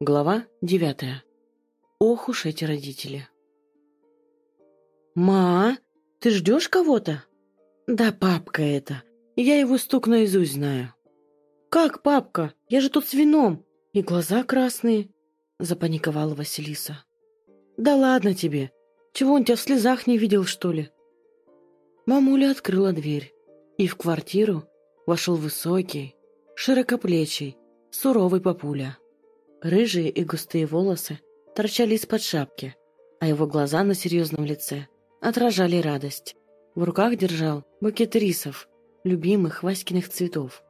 Глава девятая. Ох уж эти родители. «Ма, ты ждешь кого-то?» «Да папка это. Я его стук наизусть знаю». «Как папка? Я же тут с вином. И глаза красные», — запаниковала Василиса. «Да ладно тебе. Чего он тебя в слезах не видел, что ли?» Мамуля открыла дверь, и в квартиру вошел высокий, широкоплечий, суровый папуля. Рыжие и густые волосы торчали из-под шапки, а его глаза на серьезном лице отражали радость. В руках держал букет рисов, любимых Васькиных цветов.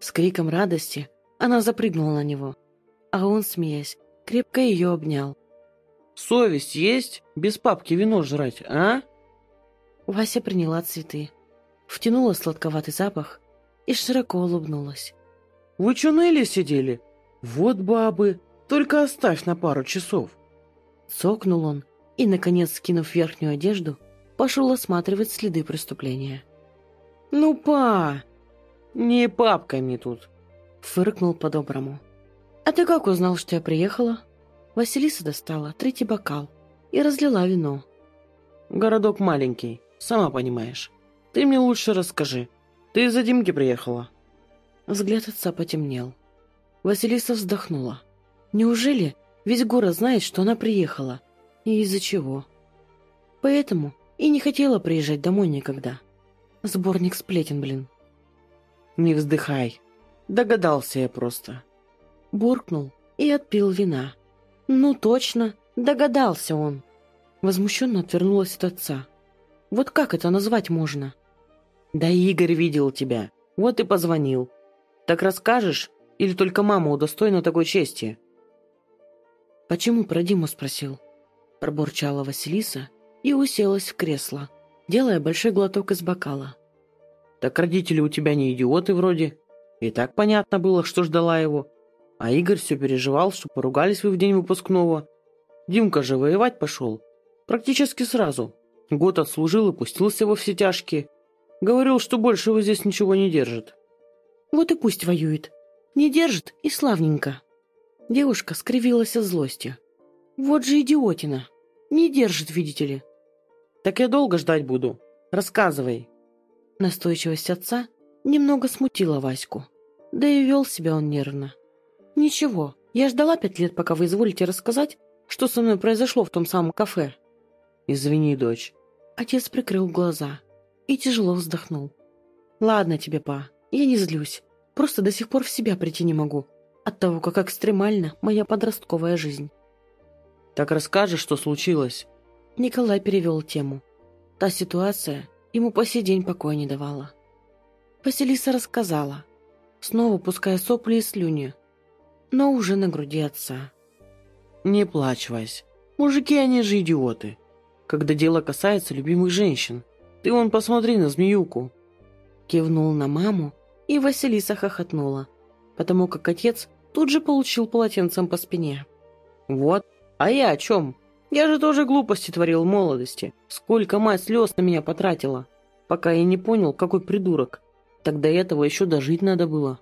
С криком радости она запрыгнула на него, а он, смеясь, крепко ее обнял. «Совесть есть? Без папки вино жрать, а?» Вася приняла цветы, втянула сладковатый запах и широко улыбнулась. «Вы чё ныли сидели? «Вот бабы, только оставь на пару часов». Цокнул он и, наконец, скинув верхнюю одежду, пошел осматривать следы преступления. «Ну, па! Не папками тут!» Фыркнул по-доброму. «А ты как узнал, что я приехала?» Василиса достала третий бокал и разлила вино. «Городок маленький, сама понимаешь. Ты мне лучше расскажи. Ты из-за Димки приехала?» Взгляд отца потемнел. Василиса вздохнула. Неужели весь город знает, что она приехала? И из-за чего? Поэтому и не хотела приезжать домой никогда. Сборник сплетен, блин. Не вздыхай. Догадался я просто. Буркнул и отпил вина. Ну точно, догадался он. Возмущенно отвернулась от отца. Вот как это назвать можно? Да Игорь видел тебя, вот и позвонил. Так расскажешь, или только мама удостоена такой чести?» «Почему про Диму спросил?» Пробурчала Василиса и уселась в кресло, делая большой глоток из бокала. «Так родители у тебя не идиоты вроде. И так понятно было, что ждала его. А Игорь все переживал, что поругались вы в день выпускного. Димка же воевать пошел. Практически сразу. Год отслужил и пустился во все тяжкие. Говорил, что больше его здесь ничего не держит». «Вот и пусть воюет», не держит и славненько. Девушка скривилась от злости. Вот же идиотина. Не держит, видите ли. Так я долго ждать буду. Рассказывай. Настойчивость отца немного смутила Ваську. Да и вел себя он нервно. Ничего, я ждала пять лет, пока вы изволите рассказать, что со мной произошло в том самом кафе. Извини, дочь. Отец прикрыл глаза и тяжело вздохнул. Ладно тебе, па, я не злюсь. Просто до сих пор в себя прийти не могу. От того, как экстремальна моя подростковая жизнь. «Так расскажи, что случилось?» Николай перевел тему. Та ситуация ему по сей день покоя не давала. Василиса рассказала, снова пуская сопли и слюни, но уже на груди отца. «Не плачь, Вась. Мужики, они же идиоты. Когда дело касается любимых женщин. Ты вон посмотри на змеюку». Кивнул на маму, и Василиса хохотнула, потому как отец тут же получил полотенцем по спине. «Вот, а я о чем? Я же тоже глупости творил в молодости. Сколько мать слез на меня потратила, пока я не понял, какой придурок. До этого еще дожить надо было».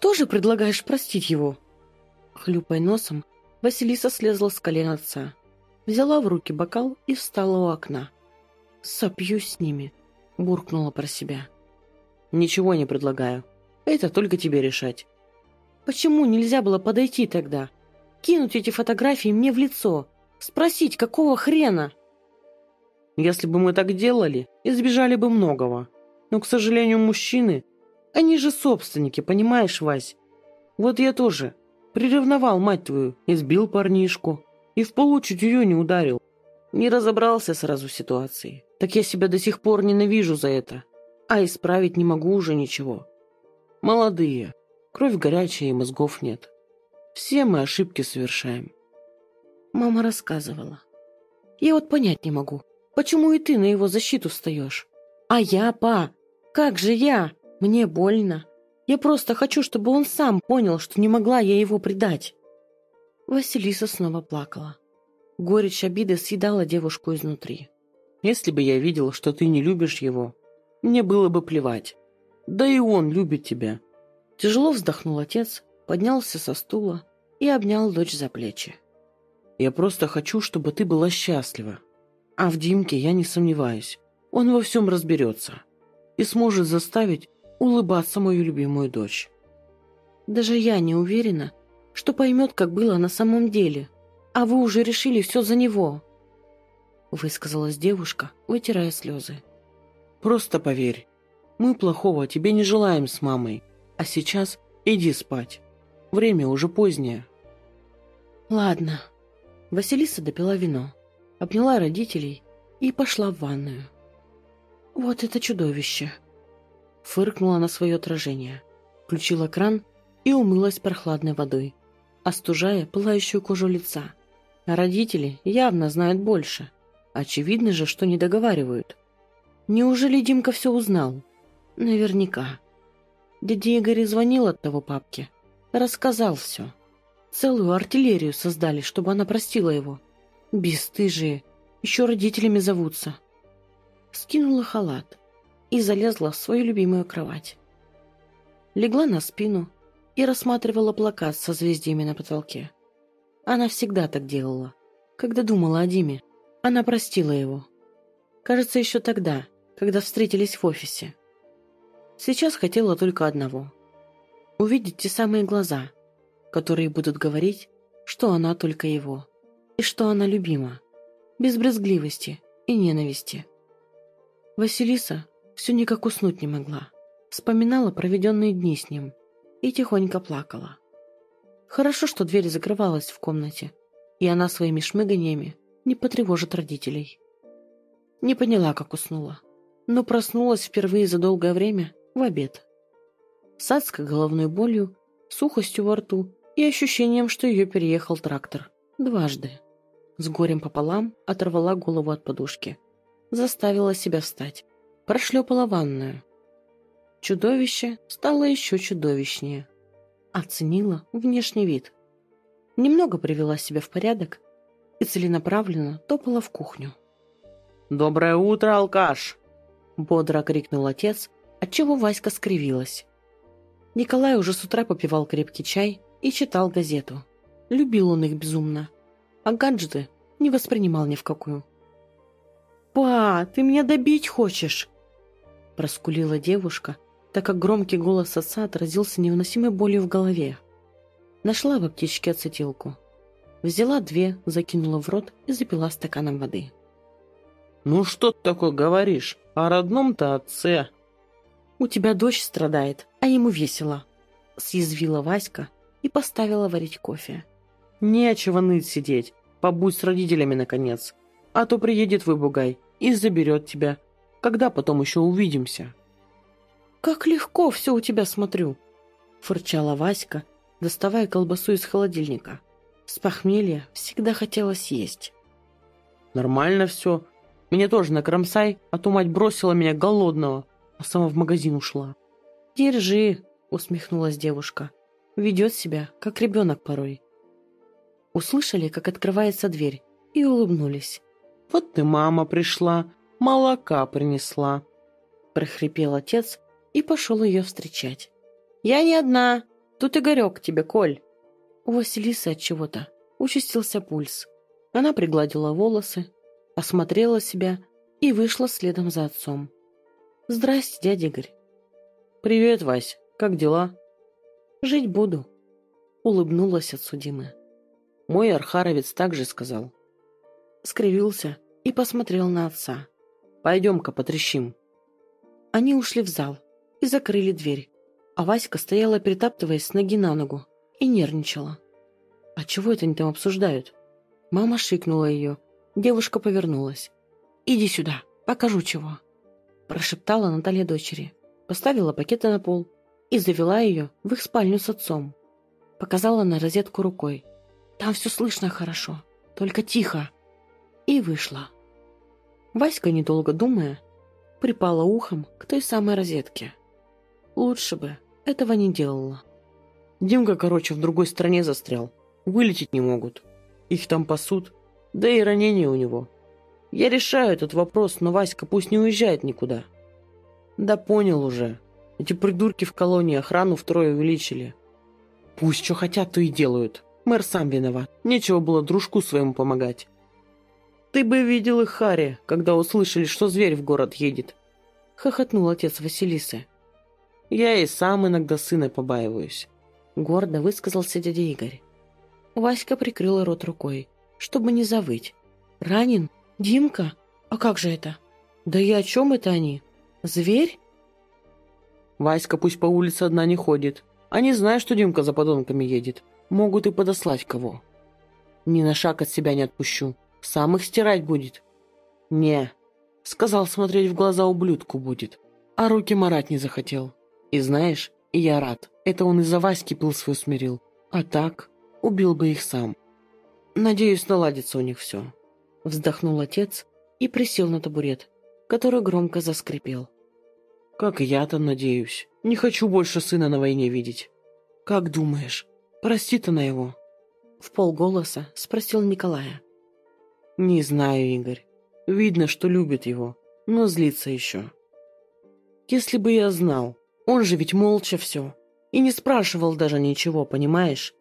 «Тоже предлагаешь простить его?» Хлюпай носом, Василиса слезла с колен отца, взяла в руки бокал и встала у окна. «Сопью с ними», — буркнула про себя. Ничего не предлагаю. Это только тебе решать. Почему нельзя было подойти тогда? Кинуть эти фотографии мне в лицо? Спросить, какого хрена? Если бы мы так делали, избежали бы многого. Но, к сожалению, мужчины, они же собственники, понимаешь, Вась? Вот я тоже приревновал мать твою, избил парнишку и в полу чуть ее не ударил. Не разобрался сразу в ситуации. Так я себя до сих пор ненавижу за это а исправить не могу уже ничего. Молодые, кровь горячая и мозгов нет. Все мы ошибки совершаем. Мама рассказывала. Я вот понять не могу, почему и ты на его защиту встаешь? А я, па, как же я? Мне больно. Я просто хочу, чтобы он сам понял, что не могла я его предать. Василиса снова плакала. Горечь обиды съедала девушку изнутри. Если бы я видел, что ты не любишь его, мне было бы плевать. Да и он любит тебя». Тяжело вздохнул отец, поднялся со стула и обнял дочь за плечи. «Я просто хочу, чтобы ты была счастлива. А в Димке я не сомневаюсь. Он во всем разберется и сможет заставить улыбаться мою любимую дочь». «Даже я не уверена, что поймет, как было на самом деле. А вы уже решили все за него», высказалась девушка, вытирая слезы. «Просто поверь, мы плохого тебе не желаем с мамой, а сейчас иди спать. Время уже позднее». «Ладно». Василиса допила вино, обняла родителей и пошла в ванную. «Вот это чудовище!» Фыркнула на свое отражение, включила кран и умылась прохладной водой, остужая пылающую кожу лица. Родители явно знают больше. Очевидно же, что не договаривают. Неужели Димка все узнал? Наверняка. Дядя Игорь звонил от того папки. Рассказал все. Целую артиллерию создали, чтобы она простила его. Бесстыжие. Еще родителями зовутся. Скинула халат и залезла в свою любимую кровать. Легла на спину и рассматривала плакат со звездами на потолке. Она всегда так делала, когда думала о Диме. Она простила его. Кажется, еще тогда, когда встретились в офисе. Сейчас хотела только одного — увидеть те самые глаза, которые будут говорить, что она только его, и что она любима, без брезгливости и ненависти. Василиса все никак уснуть не могла, вспоминала проведенные дни с ним и тихонько плакала. Хорошо, что дверь закрывалась в комнате, и она своими шмыганиями не потревожит родителей. Не поняла, как уснула, но проснулась впервые за долгое время в обед. С адской головной болью, сухостью во рту и ощущением, что ее переехал трактор. Дважды. С горем пополам оторвала голову от подушки. Заставила себя встать. Прошлепала ванную. Чудовище стало еще чудовищнее. Оценила внешний вид. Немного привела себя в порядок и целенаправленно топала в кухню. «Доброе утро, алкаш!» Бодро крикнул отец, отчего Васька скривилась. Николай уже с утра попивал крепкий чай и читал газету. Любил он их безумно, а гаджеты не воспринимал ни в какую. «Па, ты меня добить хочешь?» Проскулила девушка, так как громкий голос отца отразился невыносимой болью в голове. Нашла в аптечке ацетилку. Взяла две, закинула в рот и запила стаканом воды. «Ну что ты такое говоришь? О родном-то отце!» «У тебя дочь страдает, а ему весело», — съязвила Васька и поставила варить кофе. «Нечего ныть сидеть. Побудь с родителями, наконец. А то приедет твой бугай и заберет тебя. Когда потом еще увидимся?» «Как легко все у тебя смотрю!» — фырчала Васька, доставая колбасу из холодильника. С похмелья всегда хотелось есть. «Нормально все. Меня тоже накромсай, а то мать бросила меня голодного а сама в магазин ушла. «Держи», — усмехнулась девушка. «Ведет себя, как ребенок порой». Услышали, как открывается дверь, и улыбнулись. «Вот ты, мама, пришла, молока принесла», — прохрипел отец и пошел ее встречать. «Я не одна, тут Игорек тебе, Коль». У Василисы от чего-то участился пульс. Она пригладила волосы, осмотрела себя и вышла следом за отцом. «Здрасте, дядя Игорь». «Привет, Вась. Как дела?» «Жить буду», — улыбнулась отсудимая. Мой архаровец также сказал. Скривился и посмотрел на отца. «Пойдем-ка потрещим». Они ушли в зал и закрыли дверь, а Васька стояла, перетаптываясь с ноги на ногу, и нервничала. «А чего это они там обсуждают?» Мама шикнула ее. Девушка повернулась. «Иди сюда, покажу чего» прошептала Наталья дочери, поставила пакеты на пол и завела ее в их спальню с отцом. Показала на розетку рукой. «Там все слышно хорошо, только тихо». И вышла. Васька, недолго думая, припала ухом к той самой розетке. Лучше бы этого не делала. Димка, короче, в другой стране застрял. Вылететь не могут. Их там пасут. Да и ранение у него. Я решаю этот вопрос, но Васька пусть не уезжает никуда. Да понял уже. Эти придурки в колонии охрану втрое увеличили. Пусть что хотят, то и делают. Мэр сам виноват. Нечего было дружку своему помогать. Ты бы видел их, Харри, когда услышали, что зверь в город едет. Хохотнул отец Василисы. Я и сам иногда сына побаиваюсь. Гордо высказался дядя Игорь. Васька прикрыла рот рукой, чтобы не завыть. «Ранен? Димка? А как же это? Да и о чем это они? Зверь?» Васька пусть по улице одна не ходит. Они знают, что Димка за подонками едет. Могут и подослать кого. Ни на шаг от себя не отпущу. Сам их стирать будет. Не. Сказал, смотреть в глаза ублюдку будет. А руки марать не захотел. И знаешь, и я рад. Это он из-за Васьки пыл свой смирил. А так, убил бы их сам. Надеюсь, наладится у них все. Вздохнул отец и присел на табурет, который громко заскрипел. Как и я-то надеюсь. Не хочу больше сына на войне видеть. Как думаешь, простит она его? В полголоса спросил Николая. Не знаю, Игорь. Видно, что любит его, но злится еще. Если бы я знал, он же ведь молча все. И не спрашивал даже ничего, понимаешь?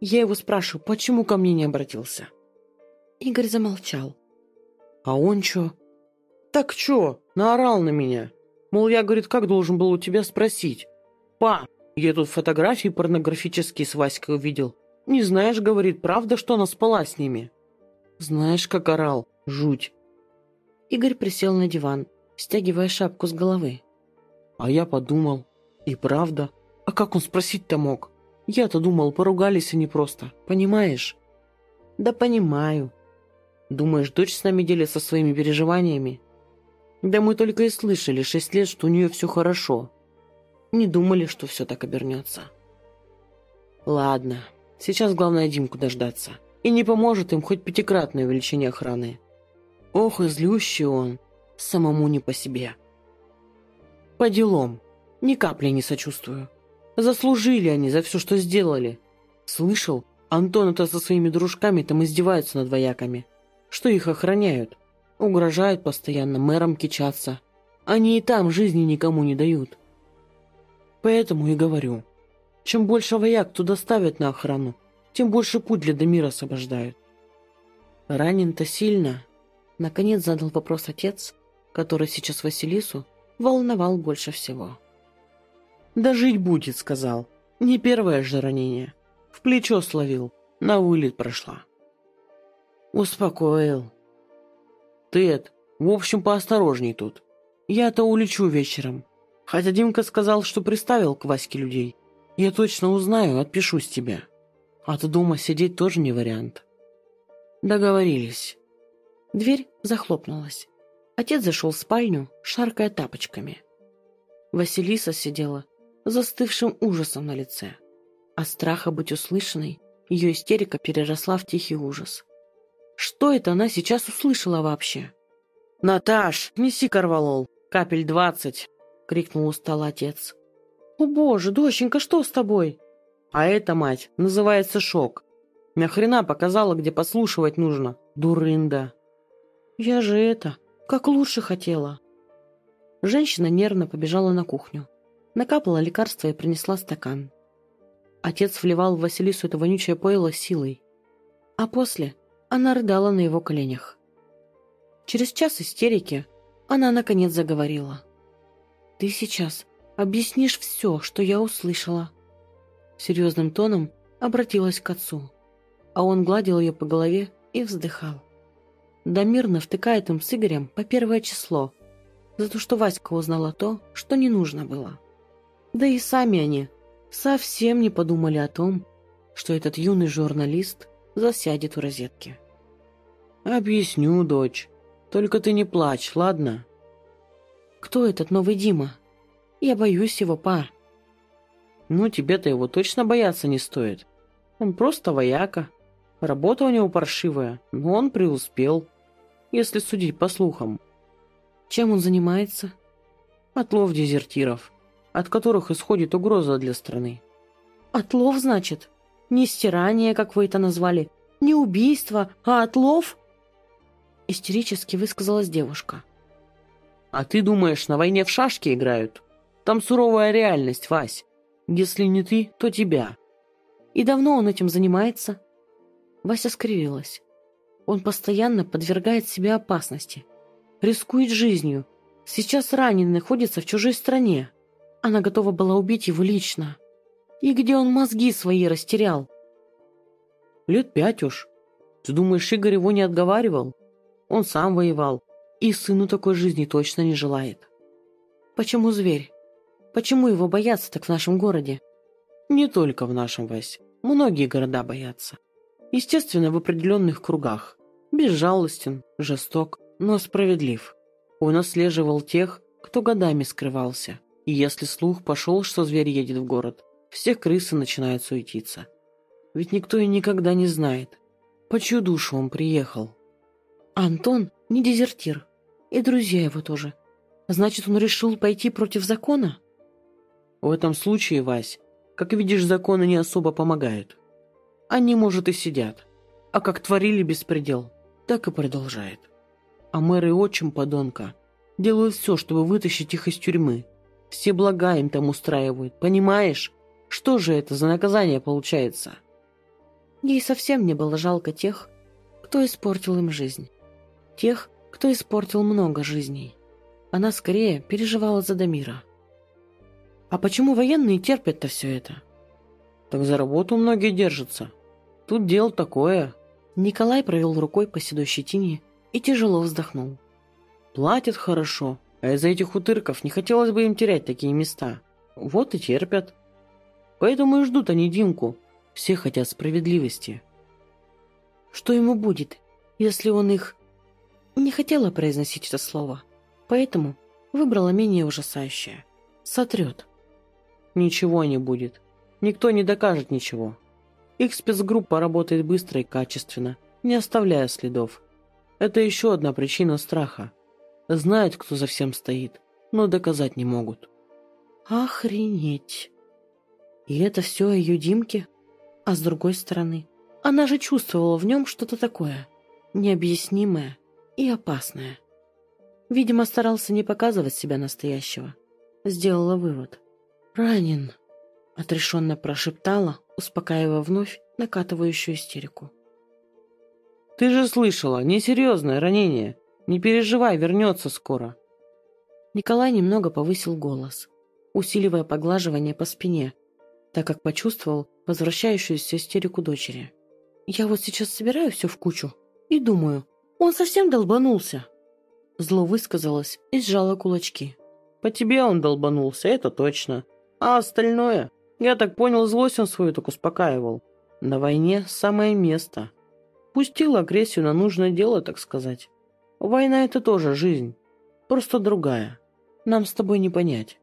Я его спрашиваю, почему ко мне не обратился? Игорь замолчал. А он чё? Так чё, наорал на меня. Мол, я, говорит, как должен был у тебя спросить? Па, я тут фотографии порнографические с Васькой увидел. Не знаешь, говорит, правда, что она спала с ними? Знаешь, как орал? Жуть. Игорь присел на диван, стягивая шапку с головы. А я подумал, и правда. А как он спросить-то мог? Я-то думал, поругались они просто, понимаешь? Да понимаю. Думаешь, дочь с нами делится своими переживаниями? Да мы только и слышали шесть лет, что у нее все хорошо. Не думали, что все так обернется. Ладно, сейчас главное Димку дождаться. И не поможет им хоть пятикратное увеличение охраны. Ох, и злющий он, самому не по себе. По делам. Ни капли не сочувствую. Заслужили они за все, что сделали. Слышал, Антон это со своими дружками там издеваются над вояками. Что их охраняют. Угрожают постоянно, мэром кичатся. Они и там жизни никому не дают. Поэтому и говорю. Чем больше вояк туда ставят на охрану, тем больше путь для Дамира освобождают. Ранен-то сильно. Наконец задал вопрос отец, который сейчас Василису волновал больше всего. «Да жить будет», — сказал. «Не первое же ранение. В плечо словил, на вылет прошла». «Успокоил». «Тед, в общем, поосторожней тут. Я-то улечу вечером. Хотя Димка сказал, что приставил к Ваське людей. Я точно узнаю, отпишусь тебе. А то дома сидеть тоже не вариант». Договорились. Дверь захлопнулась. Отец зашел в спальню, шаркая тапочками. Василиса сидела застывшим ужасом на лице. а страха быть услышанной ее истерика переросла в тихий ужас. Что это она сейчас услышала вообще? «Наташ, неси корвалол, капель двадцать!» — крикнул устал отец. «О боже, доченька, что с тобой?» «А это, мать, называется шок. Нахрена показала, где послушивать нужно, дурында!» «Я же это, как лучше хотела!» Женщина нервно побежала на кухню. Накапала лекарство и принесла стакан. Отец вливал в Василису это вонючее пойло силой. А после она рыдала на его коленях. Через час истерики она наконец заговорила. «Ты сейчас объяснишь все, что я услышала». Серьезным тоном обратилась к отцу, а он гладил ее по голове и вздыхал. Да мирно втыкает им с Игорем по первое число, за то, что Васька узнала то, что не нужно было. Да и сами они совсем не подумали о том, что этот юный журналист засядет в розетке. «Объясню, дочь. Только ты не плачь, ладно?» «Кто этот новый Дима? Я боюсь его, па». «Ну, тебе-то его точно бояться не стоит. Он просто вояка. Работа у него паршивая, но он преуспел, если судить по слухам». «Чем он занимается?» «Отлов дезертиров от которых исходит угроза для страны. «Отлов, значит? Не стирание, как вы это назвали, не убийство, а отлов?» Истерически высказалась девушка. «А ты думаешь, на войне в шашки играют? Там суровая реальность, Вась. Если не ты, то тебя». «И давно он этим занимается? Вася скривилась. Он постоянно подвергает себя опасности. Рискует жизнью. Сейчас раненый находится в чужой стране. Она готова была убить его лично. И где он мозги свои растерял? Лет пять уж. Ты думаешь, Игорь его не отговаривал? Он сам воевал. И сыну такой жизни точно не желает. Почему зверь? Почему его боятся так в нашем городе? Не только в нашем, Вась. Многие города боятся. Естественно, в определенных кругах. Безжалостен, жесток, но справедлив. Он отслеживал тех, кто годами скрывался. И если слух пошел, что зверь едет в город, все крысы начинают суетиться. Ведь никто и никогда не знает, по чью душу он приехал. Антон не дезертир. И друзья его тоже. Значит, он решил пойти против закона? В этом случае, Вась, как видишь, законы не особо помогают. Они, может, и сидят. А как творили беспредел, так и продолжает. А мэр и отчим подонка делают все, чтобы вытащить их из тюрьмы. Все блага им там устраивают, понимаешь? Что же это за наказание получается? Ей совсем не было жалко тех, кто испортил им жизнь. Тех, кто испортил много жизней. Она скорее переживала за Дамира. А почему военные терпят-то все это? Так за работу многие держатся. Тут дело такое. Николай провел рукой по седой щетине и тяжело вздохнул. Платят хорошо, а из-за этих утырков не хотелось бы им терять такие места. Вот и терпят. Поэтому и ждут они Димку. Все хотят справедливости. Что ему будет, если он их... Не хотела произносить это слово, поэтому выбрала менее ужасающее. Сотрет. Ничего не будет. Никто не докажет ничего. Их спецгруппа работает быстро и качественно, не оставляя следов. Это еще одна причина страха. Знают, кто за всем стоит, но доказать не могут. Охренеть. И это все о ее Димке? А с другой стороны, она же чувствовала в нем что-то такое, необъяснимое и опасное. Видимо, старался не показывать себя настоящего. Сделала вывод. «Ранен», — отрешенно прошептала, успокаивая вновь накатывающую истерику. «Ты же слышала, несерьезное ранение. Не переживай, вернется скоро». Николай немного повысил голос, усиливая поглаживание по спине, так как почувствовал возвращающуюся истерику дочери. «Я вот сейчас собираю все в кучу и думаю, он совсем долбанулся». Зло высказалось и сжало кулачки. «По тебе он долбанулся, это точно. А остальное? Я так понял, злость он свою так успокаивал. На войне самое место. Пустил агрессию на нужное дело, так сказать. Война — это тоже жизнь. Просто другая. Нам с тобой не понять.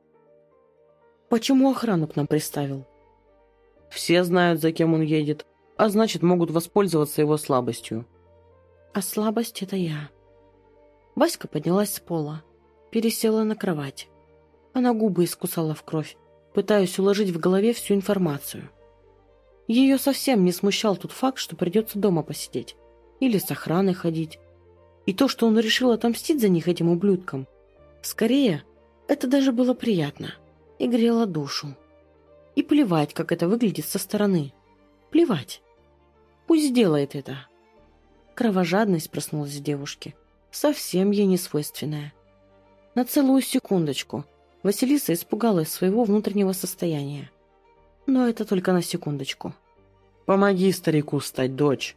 Почему охрану к нам приставил? Все знают, за кем он едет, а значит, могут воспользоваться его слабостью. А слабость — это я. Васька поднялась с пола, пересела на кровать. Она губы искусала в кровь, пытаясь уложить в голове всю информацию. Ее совсем не смущал тот факт, что придется дома посидеть. Или с охраной ходить. И то, что он решил отомстить за них этим ублюдкам. Скорее, это даже было приятно и грело душу. И плевать, как это выглядит со стороны. Плевать. Пусть сделает это. Кровожадность проснулась в девушке. Совсем ей не свойственная. На целую секундочку – Василиса испугалась своего внутреннего состояния. Но это только на секундочку. «Помоги старику встать, дочь!»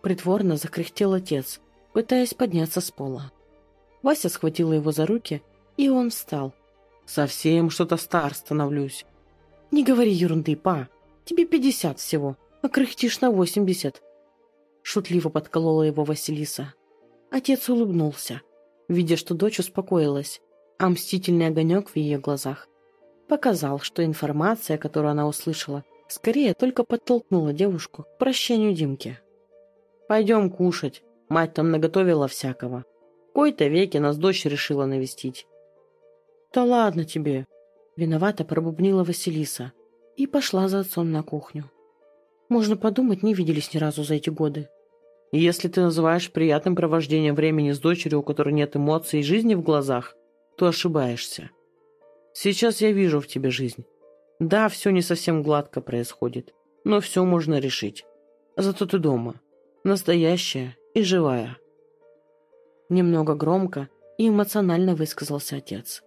Притворно закряхтел отец, пытаясь подняться с пола. Вася схватила его за руки, и он встал. «Совсем что-то стар становлюсь». «Не говори ерунды, па. Тебе пятьдесят всего, а кряхтишь на восемьдесят». Шутливо подколола его Василиса. Отец улыбнулся, видя, что дочь успокоилась, а мстительный огонек в ее глазах показал, что информация, которую она услышала, скорее только подтолкнула девушку к прощению Димки. «Пойдем кушать. Мать там наготовила всякого. В кои-то веки нас дочь решила навестить». «Да ладно тебе!» Виновато пробубнила Василиса и пошла за отцом на кухню. Можно подумать, не виделись ни разу за эти годы. «Если ты называешь приятным провождением времени с дочерью, у которой нет эмоций и жизни в глазах, то ошибаешься. Сейчас я вижу в тебе жизнь. Да, все не совсем гладко происходит, но все можно решить. Зато ты дома. Настоящая и живая. Немного громко и эмоционально высказался отец.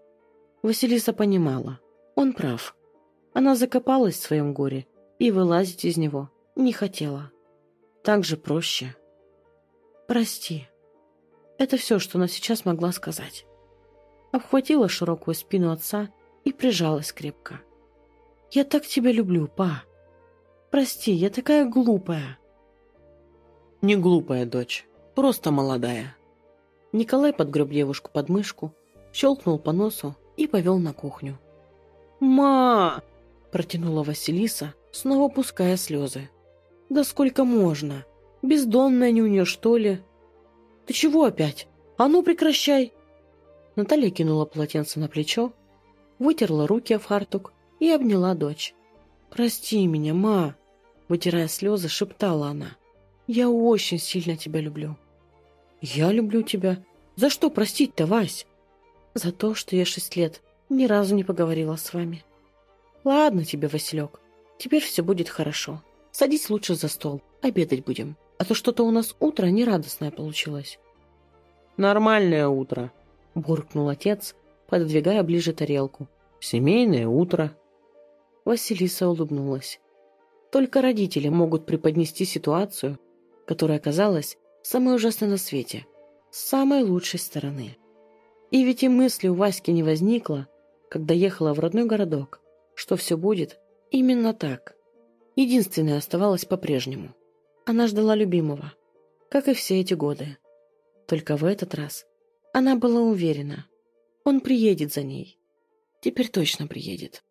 Василиса понимала, он прав. Она закопалась в своем горе и вылазить из него не хотела. Так же проще. «Прости». Это все, что она сейчас могла сказать. Обхватила широкую спину отца и прижалась крепко. «Я так тебя люблю, па. Прости, я такая глупая». «Не глупая, дочь, просто молодая». Николай подгреб девушку под мышку, щелкнул по носу и повел на кухню. «Ма!» – протянула Василиса, снова пуская слезы. «Да сколько можно? Бездомная нюня, что ли?» «Ты чего опять? А ну прекращай!» Наталья кинула полотенце на плечо, вытерла руки о фартук и обняла дочь. «Прости меня, ма!» Вытирая слезы, шептала она. «Я очень сильно тебя люблю». «Я люблю тебя. За что простить-то, Вась?» «За то, что я шесть лет ни разу не поговорила с вами». «Ладно тебе, Василек, теперь все будет хорошо. Садись лучше за стол, обедать будем, а то что-то у нас утро нерадостное получилось». «Нормальное утро», — буркнул отец, пододвигая ближе тарелку. «Семейное утро». Василиса улыбнулась. Только родители могут преподнести ситуацию, которая оказалась самой ужасной на свете, с самой лучшей стороны. И ведь и мысли у Васьки не возникло, когда ехала в родной городок, что все будет именно так. Единственное оставалось по-прежнему. Она ждала любимого, как и все эти годы. Только в этот раз она была уверена, он приедет за ней. Теперь точно приедет.